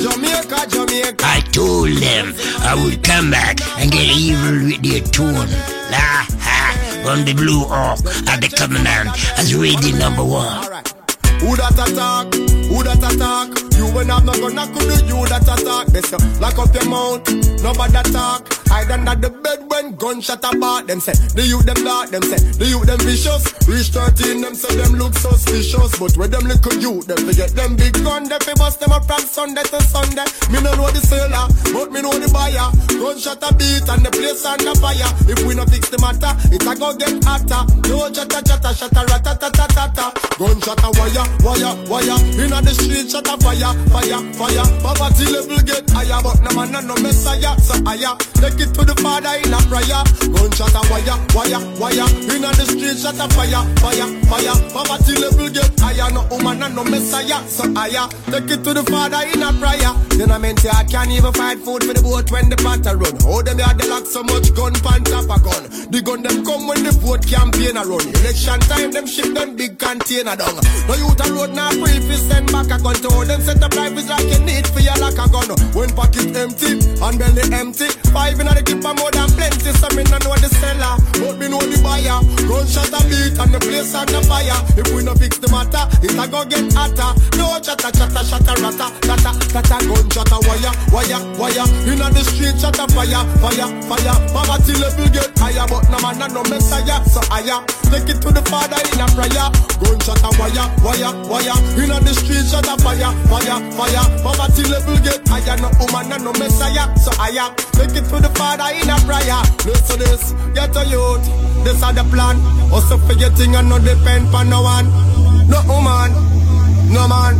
Jamaica, Jamaica. I told them I would come back and get evil with their tune. La ha! On the blue off at the command as radio number one. Who that attack? Who that attack? You when I'm not gonna could do you that attack. Best lock up your mouth, nobody talk. Hide under the bed when gunshot about them say the youth them dark, them say the youth them vicious. Reach 13, them say them look suspicious. But with them little youth, them forget them big gun. They fi bust them up from Sunday to Sunday. Me no know the seller, but me know the buyer. Gunshot a beat and the place the fire. If we no fix the matter, it a go get hotter. No chatter chatter chatter ratatatatata. Gunshot a wire, wire, wire. Inna the street shut a fire, fire, fire. Poverty level get higher, but no man no messiah. So higher, take to the father in a prayer. Gunshot a wire, wire, wire. Inna the street shut a fire, fire, fire. Poverty level get higher, no woman and no messiah. So higher, take it to the father in a prayer. Then I meant I can't even find food for the boat when the a run. How them had the lock so much gun pan top a gun. The gun them come when the vote campaign run. Election time them ship them big container down. No youth a road now free fi send back a gun to all them set up rifles like you need for your lock a gun. When pocket empty and belly empty, five in a the clip a more than plenty. So me no know the seller, but me know the buyer. Gunshot a beat and the place on the fire. If we no fix the matter, it a go get hotter. No chatter chatter chatter rata tata tata gunshot a wire wire wire. Inna the street a fire fire fire. Poverty level get higher, but no man no messiah. So higher, take it to the father in a prayer. Gunshot a wire wire wire. Inna the street a fire fire fire. Poverty level get higher, no woman no messiah. So higher, take it to the father in a prayer. Listen this, get a youth. This are the plan. Also forgetting and no depend for no one. No woman, no man,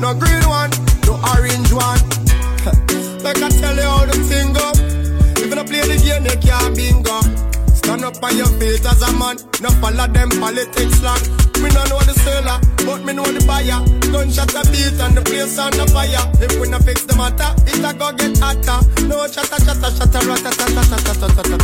no green one, no orange one. like I tell you how the thing go. If you play the game, you can't bingo. Stand up on your feet as a man. No follow them politics long. Me no know the seller, but me know the buyer. Gunshot a beat and the place on the fire. If we no hotter. No chatter, chatter, chatter, ratatatatatatatatatatata. Warrior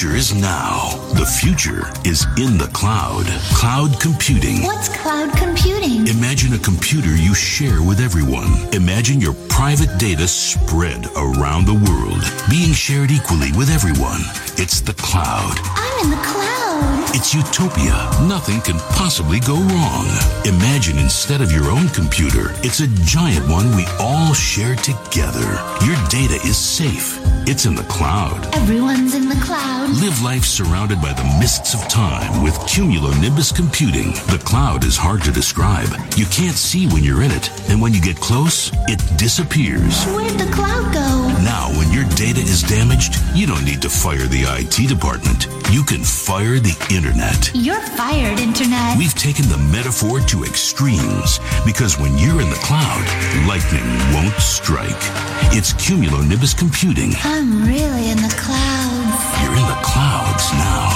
future is now. The future is in the cloud. Cloud computing. What's cloud computing? Imagine a computer you share with everyone. Imagine your private data spread around the world, being shared equally with everyone. It's the cloud. I'm in the cloud. cloud. It's utopia. Nothing can possibly go wrong. Imagine instead of your own computer, it's a giant one we all share together. Your data is safe. It's in the cloud. Everyone's in the cloud. Live life surrounded by the mists of time with cumulonimbus computing. The cloud is hard to describe. You can't see when you're in it, and when you get close, it disappears. Where'd the cloud go? Now, when your data is damaged, you don't need to fire the IT department. You can fire the internet. You're fired, Internet. We've taken the metaphor to extremes because when you're in the cloud, lightning won't strike. It's cumulonimbus computing. I'm really in the clouds. You're in the clouds now.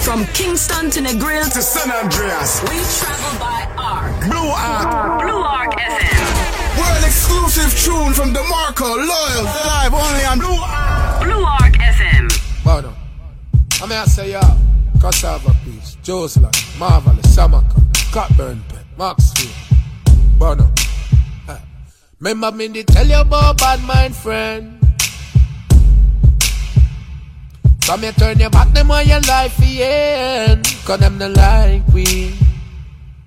From Kingston to Negril to San Andreas. We travel by Ark. Blue Ark. Blue Ark FM. World exclusive tune from DeMarco. Loyal. Live only on Blue Ark. Blue Ark FM. Bono. I mean, I say, yeah. Cassava Piece, Joseland, Marvelous, Samaka, Cockburn Pen, Maxfield, Bono. Uh, remember me to tell you about bad mind friend. Come here, turn your back, them on your life, yeah. Cause them not like we.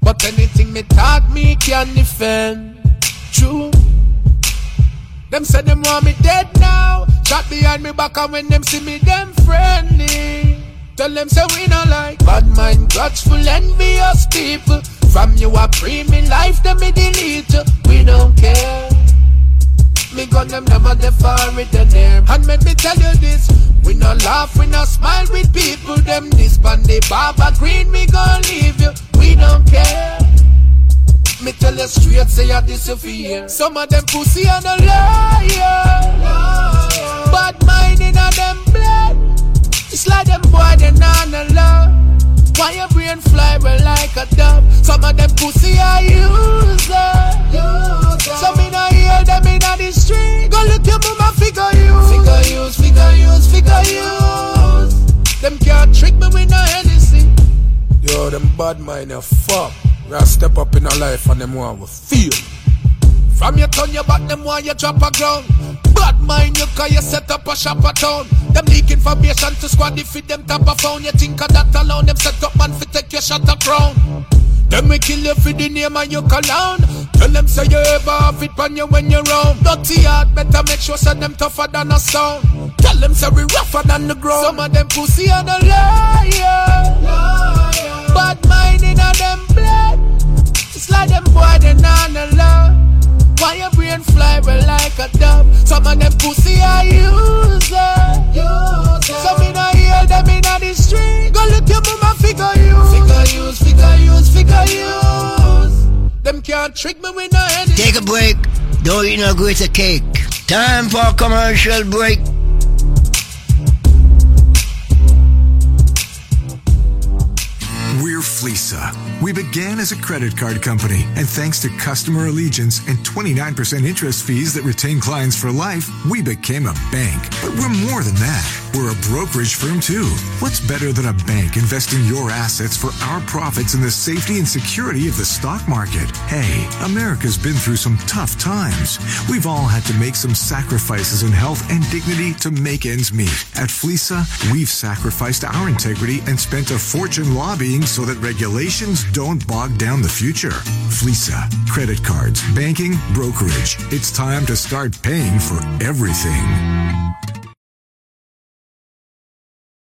But anything me talk, me can defend. True. Them say them want me dead now. Shot behind me back and when them see me, them friendly. Tell them say we not like bad mind, grudgeful, envious people. From you a pre me life, them me delete. We don't care. Me gun them never the far with the name. And let me tell you this. We no laugh, we no smile with people. Them this band they Baba Green, me gon' leave you. We don't care. Me tell you straight, say you disappear. Some of them pussy and a liar. Bad mind in a them blood. It's like them boy they not no love. Why your brain fly well like a dove? Some of them pussy are user. So me not hear them in the street. Go look your mama figure use. Figure use, figure use, figure use. Them can't trick me with no Hennessy. Yo, them bad mind a fuck. We step up in our life and them want we feel. From your turn your back, them want you drop a ground. Bad mind you cause you set up a shop a town. Them leak information to squad if it them tap a phone. You think of that alone, them set up man fi take your shot a crown. Them we kill you for the name and you cologne. Tell them say you ever have it on you when you're round. Dirty heart, better make sure say them tougher than a stone. Tell them say we rougher than the ground. Some of them pussy and a liar. Bad mind in a them blood. It's like them boy they not no love. Why your brain fly well like a dove? Some of them pussy are user. So me not hear them in the street. Go look your mama figure use. Figure use, figure use, figure use. Them can't trick me with no any. Take a break. Don't eat no greater cake. Time for a commercial break. We're Fleeca. We began as a credit card company, and thanks to customer allegiance and 29% interest fees that retain clients for life, we became a bank. But we're more than that. We're a brokerage firm too. What's better than a bank investing your assets for our profits in the safety and security of the stock market? Hey, America's been through some tough times. We've all had to make some sacrifices in health and dignity to make ends meet. At Fleeca, we've sacrificed our integrity and spent a fortune lobbying so that regulations don't bog down the future. Fleeca, credit cards, banking, brokerage. It's time to start paying for everything.